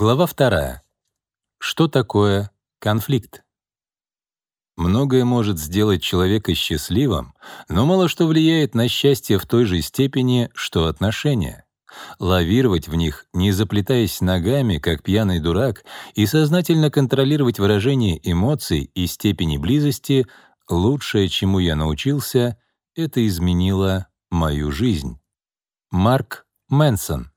Глава вторая. Что такое конфликт? Многое может сделать человека счастливым, но мало что влияет на счастье в той же степени, что отношения. Лавировать в них, не заплетаясь ногами, как пьяный дурак, и сознательно контролировать выражение эмоций и степени близости — лучшее, чему я научился, это изменило мою жизнь. Марк Мэнсон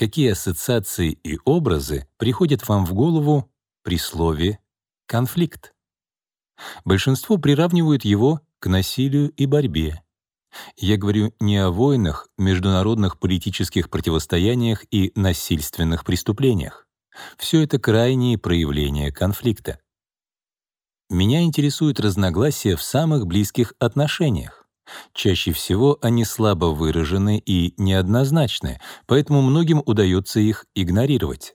Какие ассоциации и образы приходят вам в голову при слове «конфликт»? Большинство приравнивают его к насилию и борьбе. Я говорю не о войнах, международных политических противостояниях и насильственных преступлениях. Все это крайние проявления конфликта. Меня интересуют разногласия в самых близких отношениях. Чаще всего они слабо выражены и неоднозначны, поэтому многим удается их игнорировать.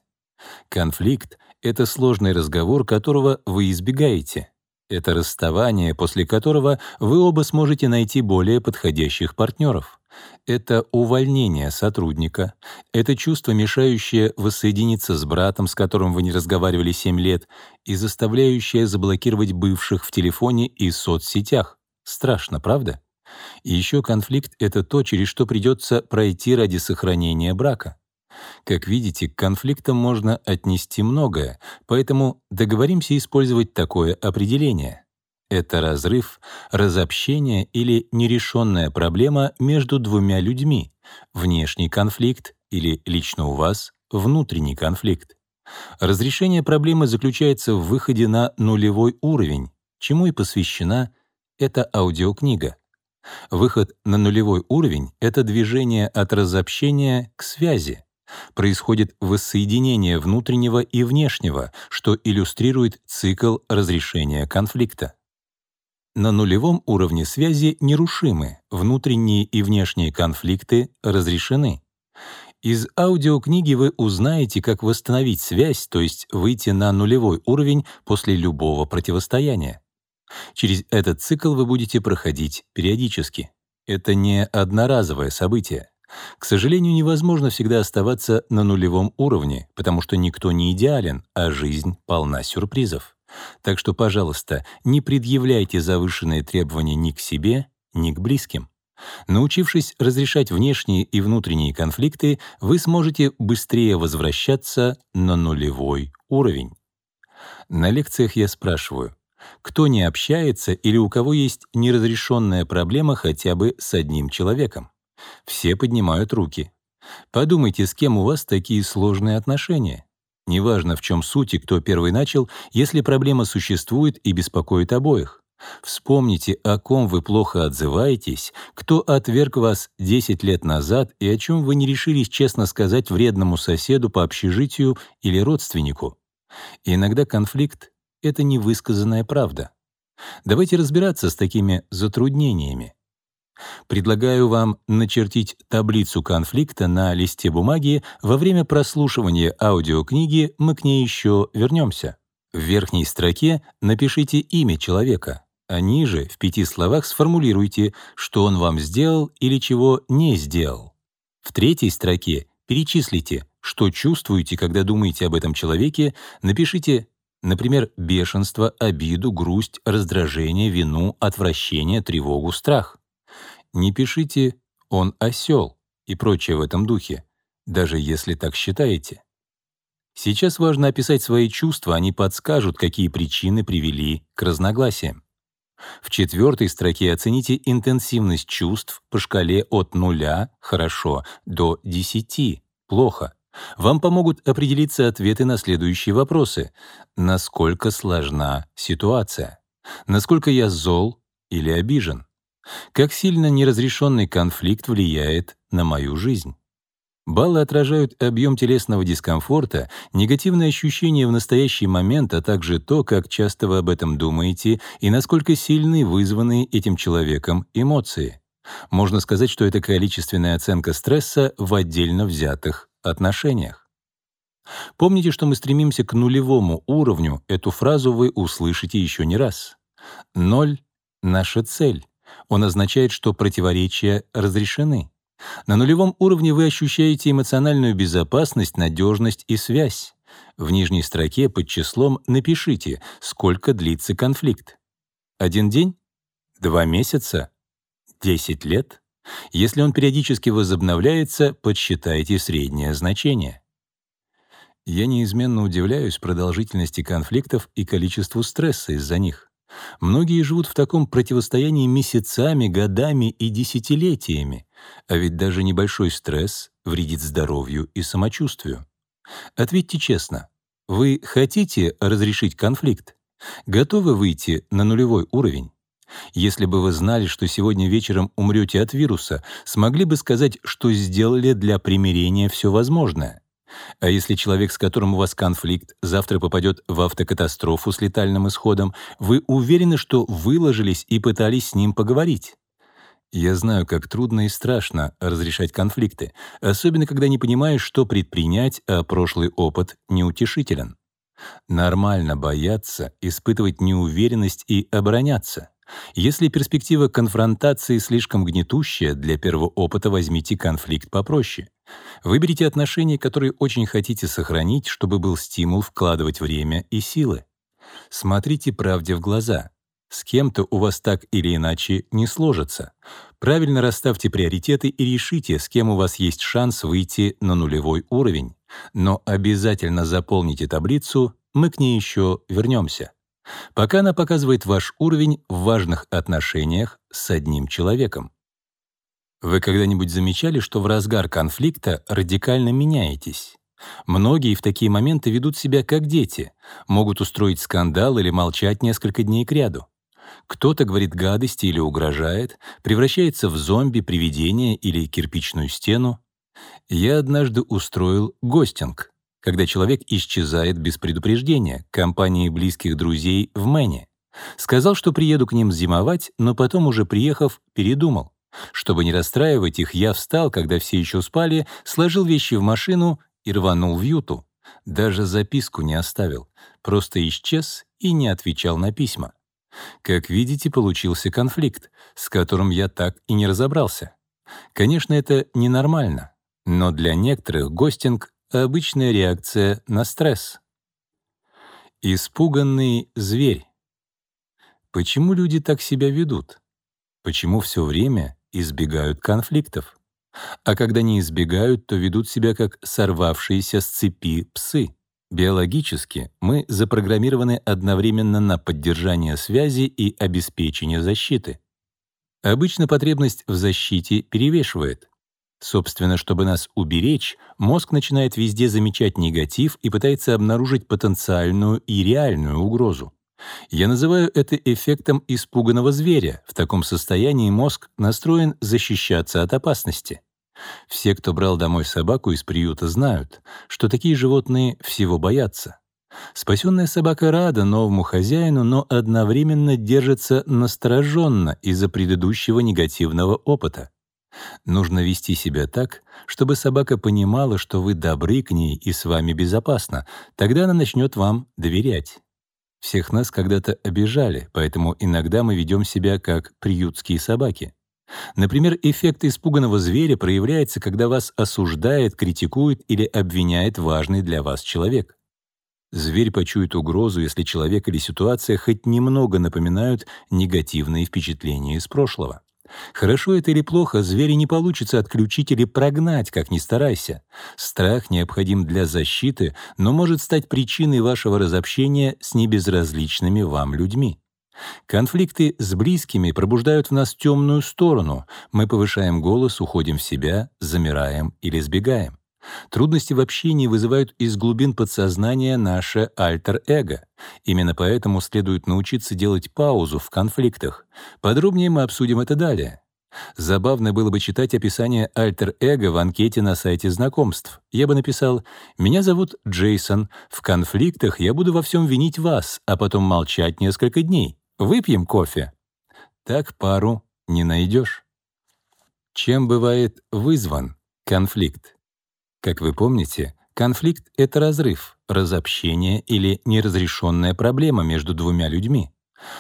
Конфликт — это сложный разговор, которого вы избегаете. Это расставание, после которого вы оба сможете найти более подходящих партнеров. Это увольнение сотрудника, это чувство, мешающее воссоединиться с братом, с которым вы не разговаривали 7 лет, и заставляющее заблокировать бывших в телефоне и соцсетях. Страшно, правда? И еще конфликт — это то, через что придется пройти ради сохранения брака. Как видите, к конфликтам можно отнести многое, поэтому договоримся использовать такое определение. Это разрыв, разобщение или нерешенная проблема между двумя людьми, внешний конфликт или лично у вас внутренний конфликт. Разрешение проблемы заключается в выходе на нулевой уровень, чему и посвящена эта аудиокнига. Выход на нулевой уровень — это движение от разобщения к связи. Происходит воссоединение внутреннего и внешнего, что иллюстрирует цикл разрешения конфликта. На нулевом уровне связи нерушимы, внутренние и внешние конфликты разрешены. Из аудиокниги вы узнаете, как восстановить связь, то есть выйти на нулевой уровень после любого противостояния. Через этот цикл вы будете проходить периодически. Это не одноразовое событие. К сожалению, невозможно всегда оставаться на нулевом уровне, потому что никто не идеален, а жизнь полна сюрпризов. Так что, пожалуйста, не предъявляйте завышенные требования ни к себе, ни к близким. Научившись разрешать внешние и внутренние конфликты, вы сможете быстрее возвращаться на нулевой уровень. На лекциях я спрашиваю, кто не общается или у кого есть неразрешенная проблема хотя бы с одним человеком. Все поднимают руки. Подумайте, с кем у вас такие сложные отношения. Неважно, в чем суть и кто первый начал, если проблема существует и беспокоит обоих. Вспомните, о ком вы плохо отзываетесь, кто отверг вас 10 лет назад и о чем вы не решились честно сказать вредному соседу по общежитию или родственнику. иногда конфликт это невысказанная правда. Давайте разбираться с такими затруднениями. Предлагаю вам начертить таблицу конфликта на листе бумаги. Во время прослушивания аудиокниги мы к ней еще вернемся. В верхней строке напишите имя человека, а ниже в пяти словах сформулируйте, что он вам сделал или чего не сделал. В третьей строке перечислите, что чувствуете, когда думаете об этом человеке, напишите Например, бешенство, обиду, грусть, раздражение, вину, отвращение, тревогу, страх. Не пишите «он осел» и прочее в этом духе, даже если так считаете. Сейчас важно описать свои чувства, они подскажут, какие причины привели к разногласиям. В четвертой строке оцените интенсивность чувств по шкале от нуля — хорошо до 10 — плохо. Вам помогут определиться ответы на следующие вопросы. Насколько сложна ситуация? Насколько я зол или обижен? Как сильно неразрешенный конфликт влияет на мою жизнь? Баллы отражают объем телесного дискомфорта, негативные ощущения в настоящий момент, а также то, как часто вы об этом думаете и насколько сильны вызванные этим человеком эмоции. Можно сказать, что это количественная оценка стресса в отдельно взятых отношениях. Помните, что мы стремимся к нулевому уровню, эту фразу вы услышите еще не раз. Ноль — наша цель. Он означает, что противоречия разрешены. На нулевом уровне вы ощущаете эмоциональную безопасность, надежность и связь. В нижней строке под числом напишите, сколько длится конфликт. Один день? Два месяца? Десять лет? Если он периодически возобновляется, подсчитайте среднее значение. Я неизменно удивляюсь продолжительности конфликтов и количеству стресса из-за них. Многие живут в таком противостоянии месяцами, годами и десятилетиями, а ведь даже небольшой стресс вредит здоровью и самочувствию. Ответьте честно, вы хотите разрешить конфликт? Готовы выйти на нулевой уровень? Если бы вы знали, что сегодня вечером умрете от вируса, смогли бы сказать, что сделали для примирения все возможное. А если человек, с которым у вас конфликт, завтра попадет в автокатастрофу с летальным исходом, вы уверены, что выложились и пытались с ним поговорить? Я знаю, как трудно и страшно разрешать конфликты, особенно когда не понимаешь, что предпринять, а прошлый опыт неутешителен. Нормально бояться, испытывать неуверенность и обороняться. Если перспектива конфронтации слишком гнетущая, для первого опыта возьмите конфликт попроще. Выберите отношения, которые очень хотите сохранить, чтобы был стимул вкладывать время и силы. Смотрите правде в глаза. С кем-то у вас так или иначе не сложится. Правильно расставьте приоритеты и решите, с кем у вас есть шанс выйти на нулевой уровень. Но обязательно заполните таблицу, мы к ней еще вернемся. Пока она показывает ваш уровень в важных отношениях с одним человеком. Вы когда-нибудь замечали, что в разгар конфликта радикально меняетесь? Многие в такие моменты ведут себя как дети, могут устроить скандал или молчать несколько дней кряду. Кто-то говорит гадости или угрожает, превращается в зомби, привидение или кирпичную стену. Я однажды устроил гостинг, когда человек исчезает без предупреждения, компании близких друзей в Мэне. Сказал, что приеду к ним зимовать, но потом, уже приехав, передумал. Чтобы не расстраивать их, я встал, когда все еще спали, сложил вещи в машину и рванул в Юту. Даже записку не оставил, просто исчез и не отвечал на письма. Как видите, получился конфликт, с которым я так и не разобрался. Конечно, это ненормально, но для некоторых гостинг — обычная реакция на стресс. Испуганный зверь. Почему люди так себя ведут? Почему все время избегают конфликтов? А когда не избегают, то ведут себя как сорвавшиеся с цепи псы. Биологически мы запрограммированы одновременно на поддержание связи и обеспечение защиты. Обычно потребность в защите перевешивает. Собственно, чтобы нас уберечь, мозг начинает везде замечать негатив и пытается обнаружить потенциальную и реальную угрозу. Я называю это эффектом испуганного зверя. В таком состоянии мозг настроен защищаться от опасности. Все, кто брал домой собаку из приюта, знают, что такие животные всего боятся. Спасенная собака рада новому хозяину, но одновременно держится настороженно из-за предыдущего негативного опыта. Нужно вести себя так, чтобы собака понимала, что вы добры к ней и с вами безопасно, тогда она начнет вам доверять. Всех нас когда-то обижали, поэтому иногда мы ведем себя как приютские собаки. Например, эффект испуганного зверя проявляется, когда вас осуждает, критикует или обвиняет важный для вас человек. Зверь почует угрозу, если человек или ситуация хоть немного напоминают негативные впечатления из прошлого. Хорошо это или плохо, зверя не получится отключить или прогнать, как ни старайся. Страх необходим для защиты, но может стать причиной вашего разобщения с небезразличными вам людьми. Конфликты с близкими пробуждают в нас темную сторону. Мы повышаем голос, уходим в себя, замираем или сбегаем. Трудности в общении вызывают из глубин подсознания наше альтер-эго. Именно поэтому следует научиться делать паузу в конфликтах. Подробнее мы обсудим это далее. Забавно было бы читать описание альтер-эго в анкете на сайте знакомств. Я бы написал «Меня зовут Джейсон. В конфликтах я буду во всем винить вас, а потом молчать несколько дней. Выпьем кофе». Так пару не найдешь. Чем бывает вызван конфликт? Как вы помните, конфликт — это разрыв, разобщение или неразрешенная проблема между двумя людьми.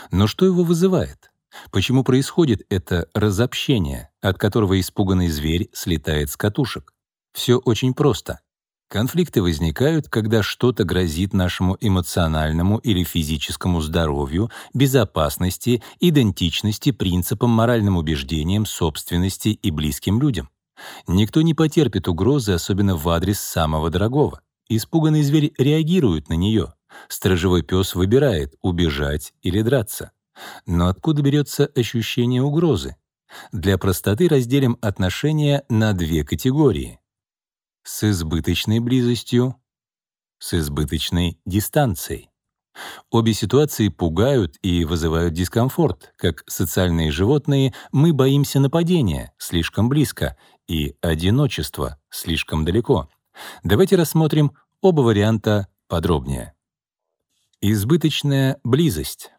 Но что его вызывает? Почему происходит это разобщение, от которого испуганный зверь слетает с катушек? Все очень просто. Конфликты возникают, когда что-то грозит нашему эмоциональному или физическому здоровью, безопасности, идентичности, принципам, моральным убеждениям, собственности и близким людям. Никто не потерпит угрозы, особенно в адрес самого дорогого. Испуганный зверь реагирует на нее. Сторожевой пес выбирает, убежать или драться. Но откуда берется ощущение угрозы? Для простоты разделим отношения на две категории — с избыточной близостью, с избыточной дистанцией. Обе ситуации пугают и вызывают дискомфорт. Как социальные животные, мы боимся нападения слишком близко и одиночества слишком далеко. Давайте рассмотрим оба варианта подробнее. Избыточная близость.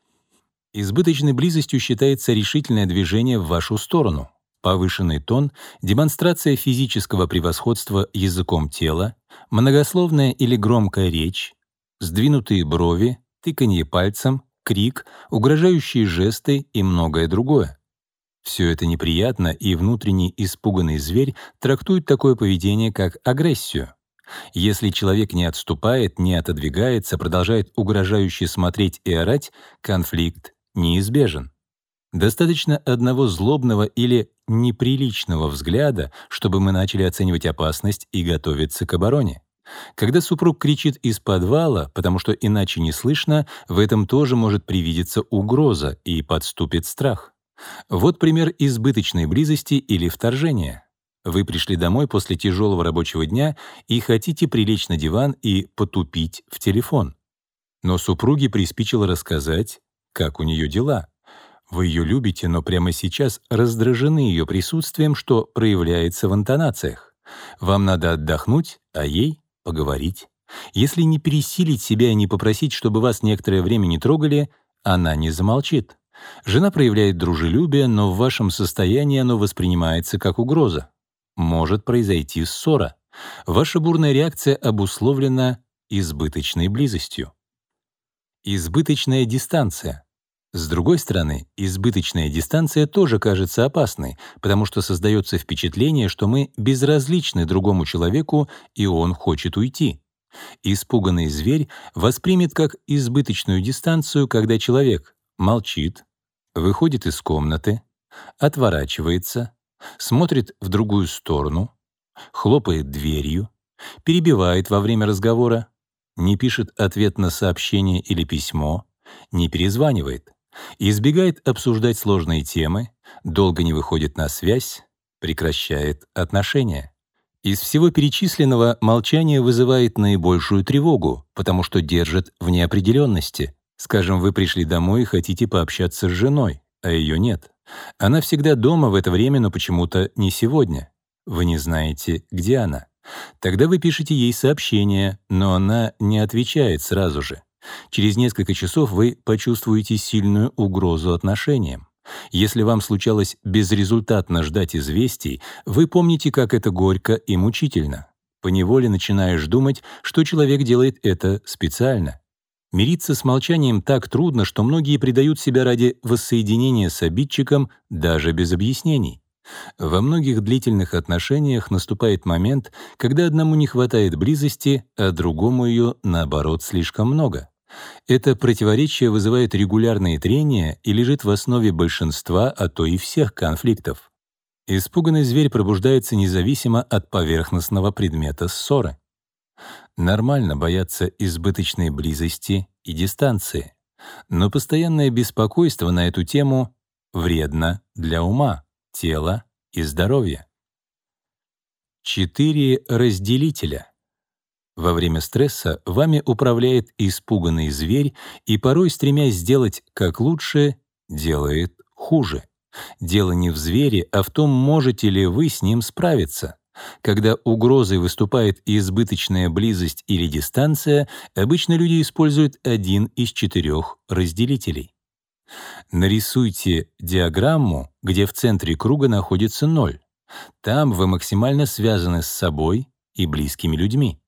Избыточной близостью считается решительное движение в вашу сторону, повышенный тон, демонстрация физического превосходства языком тела, многословная или громкая речь, сдвинутые брови, тыканье пальцем, крик, угрожающие жесты и многое другое. Все это неприятно, и внутренний испуганный зверь трактует такое поведение как агрессию. Если человек не отступает, не отодвигается, продолжает угрожающе смотреть и орать, конфликт неизбежен. Достаточно одного злобного или неприличного взгляда, чтобы мы начали оценивать опасность и готовиться к обороне. Когда супруг кричит из подвала, потому что иначе не слышно, в этом тоже может привидеться угроза и подступит страх. Вот пример избыточной близости или вторжения. Вы пришли домой после тяжелого рабочего дня и хотите прилечь на диван и потупить в телефон. Но супруге приспичило рассказать, как у нее дела. Вы ее любите, но прямо сейчас раздражены ее присутствием, что проявляется в интонациях. Вам надо отдохнуть, а ей — поговорить. Если не пересилить себя и не попросить, чтобы вас некоторое время не трогали, она не замолчит. Жена проявляет дружелюбие, но в вашем состоянии оно воспринимается как угроза. Может произойти ссора. Ваша бурная реакция обусловлена избыточной близостью. Избыточная дистанция. С другой стороны, избыточная дистанция тоже кажется опасной, потому что создается впечатление, что мы безразличны другому человеку, и он хочет уйти. Испуганный зверь воспримет как избыточную дистанцию, когда человек молчит, выходит из комнаты, отворачивается, смотрит в другую сторону, хлопает дверью, перебивает во время разговора, не пишет ответ на сообщение или письмо, не перезванивает избегает обсуждать сложные темы, долго не выходит на связь, прекращает отношения. Из всего перечисленного молчание вызывает наибольшую тревогу, потому что держит в неопределенности. Скажем, вы пришли домой и хотите пообщаться с женой, а ее нет. Она всегда дома в это время, но почему-то не сегодня. Вы не знаете, где она. Тогда вы пишете ей сообщение, но она не отвечает сразу же. Через несколько часов вы почувствуете сильную угрозу отношениям. Если вам случалось безрезультатно ждать известий, вы помните, как это горько и мучительно. Поневоле начинаешь думать, что человек делает это специально. Мириться с молчанием так трудно, что многие предают себя ради воссоединения с обидчиком даже без объяснений. Во многих длительных отношениях наступает момент, когда одному не хватает близости, а другому ее, наоборот, слишком много. Это противоречие вызывает регулярные трения и лежит в основе большинства, а то и всех конфликтов. Испуганный зверь пробуждается независимо от поверхностного предмета ссоры. Нормально бояться избыточной близости и дистанции, но постоянное беспокойство на эту тему вредно для ума, тела и здоровья. Четыре разделителя — во время стресса вами управляет испуганный зверь и порой, стремясь сделать как лучше, делает хуже. Дело не в звере, а в том, можете ли вы с ним справиться. Когда угрозой выступает избыточная близость или дистанция, обычно люди используют один из четырех разделителей. Нарисуйте диаграмму, где в центре круга находится ноль. Там вы максимально связаны с собой и близкими людьми.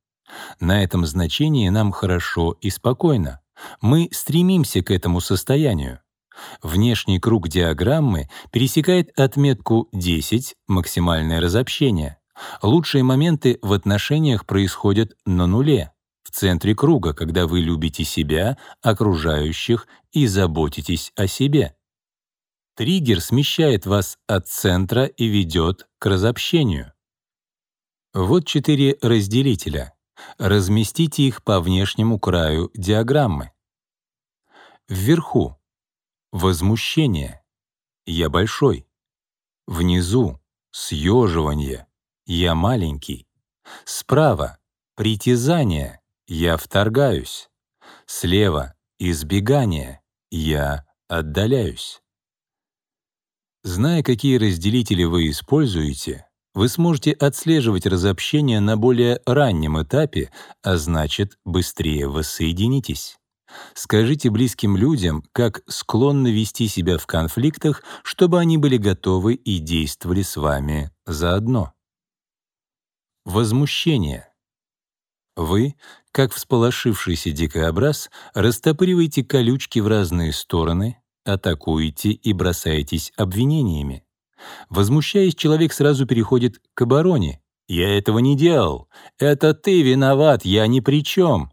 На этом значении нам хорошо и спокойно. Мы стремимся к этому состоянию. Внешний круг диаграммы пересекает отметку 10 — максимальное разобщение. Лучшие моменты в отношениях происходят на нуле, в центре круга, когда вы любите себя, окружающих и заботитесь о себе. Триггер смещает вас от центра и ведет к разобщению. Вот четыре разделителя. Разместите их по внешнему краю диаграммы. Вверху — возмущение. Я большой. Внизу — съеживание. Я маленький. Справа — притязание. Я вторгаюсь. Слева — избегание. Я отдаляюсь. Зная, какие разделители вы используете, вы сможете отслеживать разобщение на более раннем этапе, а значит, быстрее воссоединитесь. Скажите близким людям, как склонны вести себя в конфликтах, чтобы они были готовы и действовали с вами заодно. Возмущение. Вы, как всполошившийся дикобраз, растопыриваете колючки в разные стороны, атакуете и бросаетесь обвинениями. Возмущаясь, человек сразу переходит к обороне. «Я этого не делал! Это ты виноват, я ни при чем!»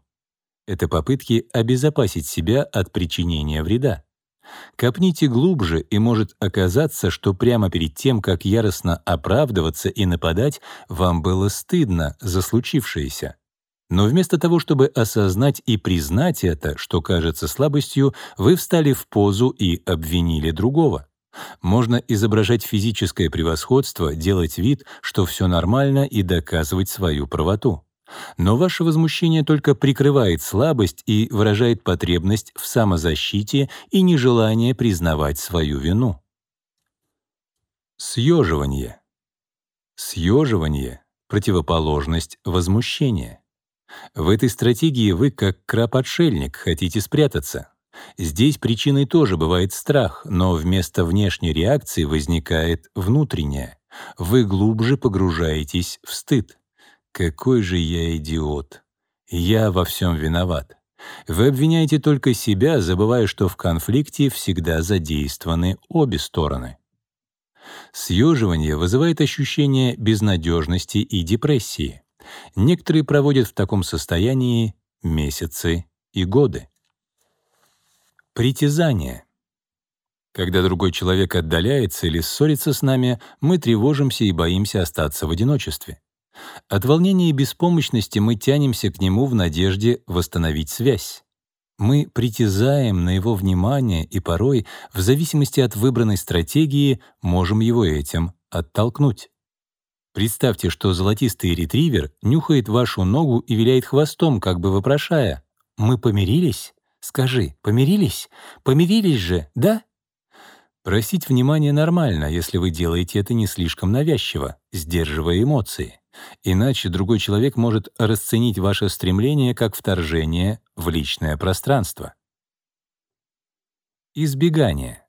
Это попытки обезопасить себя от причинения вреда. Копните глубже, и может оказаться, что прямо перед тем, как яростно оправдываться и нападать, вам было стыдно за случившееся. Но вместо того, чтобы осознать и признать это, что кажется слабостью, вы встали в позу и обвинили другого. Можно изображать физическое превосходство, делать вид, что все нормально и доказывать свою правоту. Но ваше возмущение только прикрывает слабость и выражает потребность в самозащите и нежелание признавать свою вину. Съеживание. Съеживание — противоположность возмущения. В этой стратегии вы, как краб-отшельник, хотите спрятаться. Здесь причиной тоже бывает страх, но вместо внешней реакции возникает внутренняя. Вы глубже погружаетесь в стыд. Какой же я идиот! Я во всем виноват. Вы обвиняете только себя, забывая, что в конфликте всегда задействованы обе стороны. Съеживание вызывает ощущение безнадежности и депрессии. Некоторые проводят в таком состоянии месяцы и годы. Притязание. Когда другой человек отдаляется или ссорится с нами, мы тревожимся и боимся остаться в одиночестве. От волнения и беспомощности мы тянемся к нему в надежде восстановить связь. Мы притязаем на его внимание и порой, в зависимости от выбранной стратегии, можем его этим оттолкнуть. Представьте, что золотистый ретривер нюхает вашу ногу и виляет хвостом, как бы вопрошая «Мы помирились? Скажи, помирились? Помирились же, да?» Просить внимания нормально, если вы делаете это не слишком навязчиво, сдерживая эмоции. Иначе другой человек может расценить ваше стремление как вторжение в личное пространство. Избегание.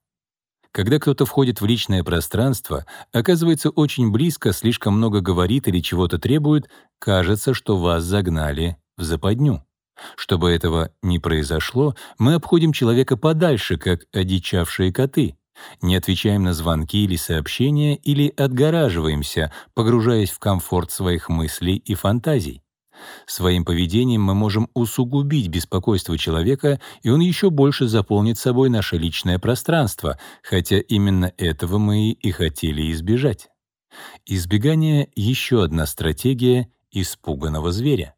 Когда кто-то входит в личное пространство, оказывается очень близко, слишком много говорит или чего-то требует, кажется, что вас загнали в западню. Чтобы этого не произошло, мы обходим человека подальше, как одичавшие коты. Не отвечаем на звонки или сообщения или отгораживаемся, погружаясь в комфорт своих мыслей и фантазий. Своим поведением мы можем усугубить беспокойство человека, и он еще больше заполнит собой наше личное пространство, хотя именно этого мы и хотели избежать. Избегание — еще одна стратегия испуганного зверя.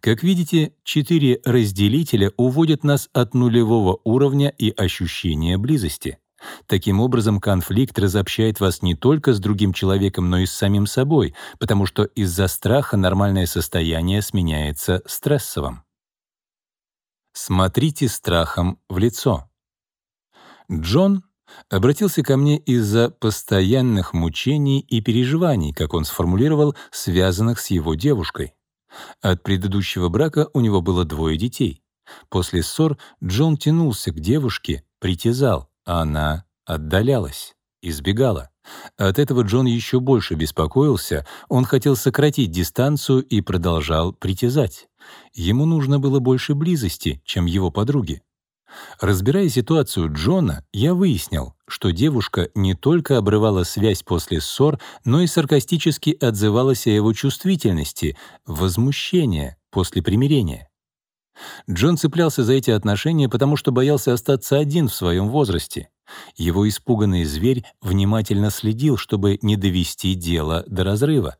Как видите, четыре разделителя уводят нас от нулевого уровня и ощущения близости — Таким образом, конфликт разобщает вас не только с другим человеком, но и с самим собой, потому что из-за страха нормальное состояние сменяется стрессовым. Смотрите страхом в лицо. Джон обратился ко мне из-за постоянных мучений и переживаний, как он сформулировал, связанных с его девушкой. От предыдущего брака у него было двое детей. После ссор Джон тянулся к девушке, притязал — она отдалялась, избегала. От этого Джон еще больше беспокоился, он хотел сократить дистанцию и продолжал притязать. Ему нужно было больше близости, чем его подруге. Разбирая ситуацию Джона, я выяснил, что девушка не только обрывала связь после ссор, но и саркастически отзывалась о его чувствительности, возмущение после примирения. Джон цеплялся за эти отношения, потому что боялся остаться один в своем возрасте. Его испуганный зверь внимательно следил, чтобы не довести дело до разрыва.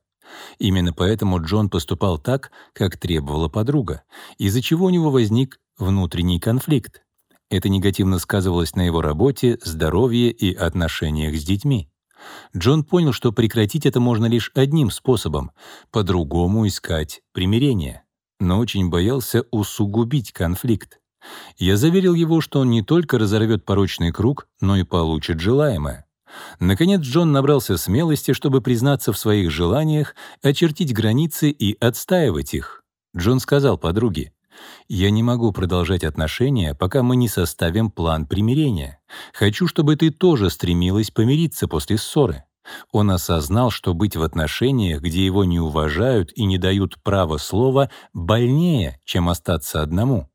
Именно поэтому Джон поступал так, как требовала подруга, из-за чего у него возник внутренний конфликт. Это негативно сказывалось на его работе, здоровье и отношениях с детьми. Джон понял, что прекратить это можно лишь одним способом — по-другому искать примирение. Но очень боялся усугубить конфликт. Я заверил его, что он не только разорвет порочный круг, но и получит желаемое. Наконец Джон набрался смелости, чтобы признаться в своих желаниях, очертить границы и отстаивать их. Джон сказал подруге, «Я не могу продолжать отношения, пока мы не составим план примирения. Хочу, чтобы ты тоже стремилась помириться после ссоры». Он осознал, что быть в отношениях, где его не уважают и не дают права слова, больнее, чем остаться одному.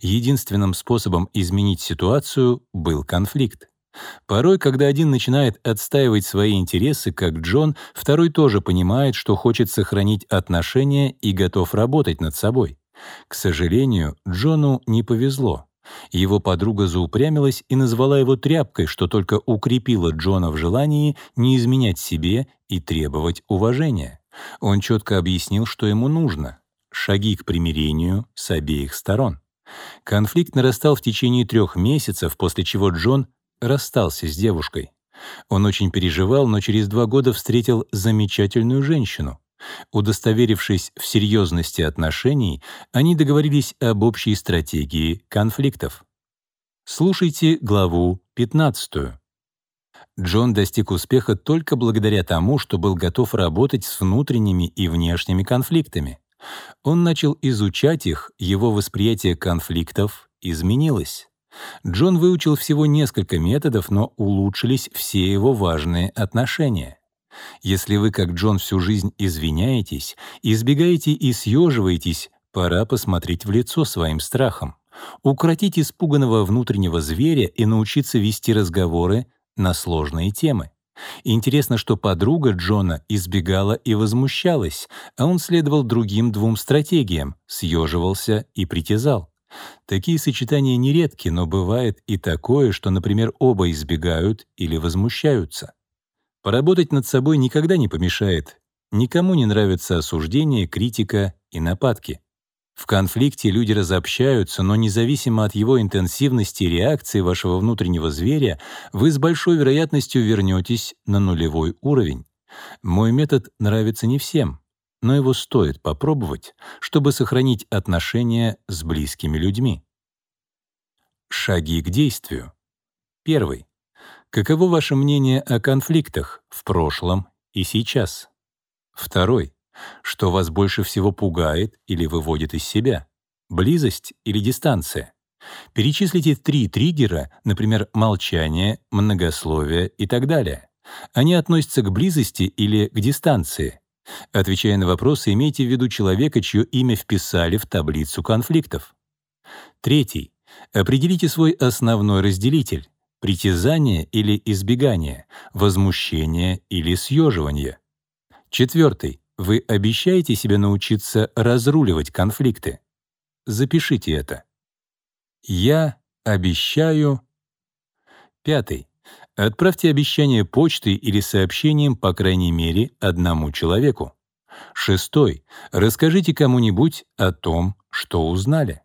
Единственным способом изменить ситуацию был конфликт. Порой, когда один начинает отстаивать свои интересы, как Джон, второй тоже понимает, что хочет сохранить отношения и готов работать над собой. К сожалению, Джону не повезло. Его подруга заупрямилась и назвала его тряпкой, что только укрепило Джона в желании не изменять себе и требовать уважения. Он четко объяснил, что ему нужно — шаги к примирению с обеих сторон. Конфликт нарастал в течение трех месяцев, после чего Джон расстался с девушкой. Он очень переживал, но через два года встретил замечательную женщину. Удостоверившись в серьезности отношений, они договорились об общей стратегии конфликтов. Слушайте главу 15. Джон достиг успеха только благодаря тому, что был готов работать с внутренними и внешними конфликтами. Он начал изучать их, его восприятие конфликтов изменилось. Джон выучил всего несколько методов, но улучшились все его важные отношения. Если вы, как Джон, всю жизнь извиняетесь, избегаете и съеживаетесь, пора посмотреть в лицо своим страхам. Укротить испуганного внутреннего зверя и научиться вести разговоры на сложные темы. Интересно, что подруга Джона избегала и возмущалась, а он следовал другим двум стратегиям — съеживался и притязал. Такие сочетания нередки, но бывает и такое, что, например, оба избегают или возмущаются. Поработать над собой никогда не помешает. Никому не нравятся осуждение, критика и нападки. В конфликте люди разобщаются, но независимо от его интенсивности реакции вашего внутреннего зверя, вы с большой вероятностью вернетесь на нулевой уровень. Мой метод нравится не всем, но его стоит попробовать, чтобы сохранить отношения с близкими людьми. Шаги к действию. Первый. Каково ваше мнение о конфликтах в прошлом и сейчас? Второй. Что вас больше всего пугает или выводит из себя? Близость или дистанция? Перечислите три триггера, например, молчание, многословие и так далее. Они относятся к близости или к дистанции? Отвечая на вопросы, имейте в виду человека, чье имя вписали в таблицу конфликтов. Третий. Определите свой основной разделитель — притязание или избегание, возмущение или съеживание. Четвертый. Вы обещаете себе научиться разруливать конфликты? Запишите это. Я обещаю... Пятый. Отправьте обещание почтой или сообщением по крайней мере одному человеку. Шестой. Расскажите кому-нибудь о том, что узнали.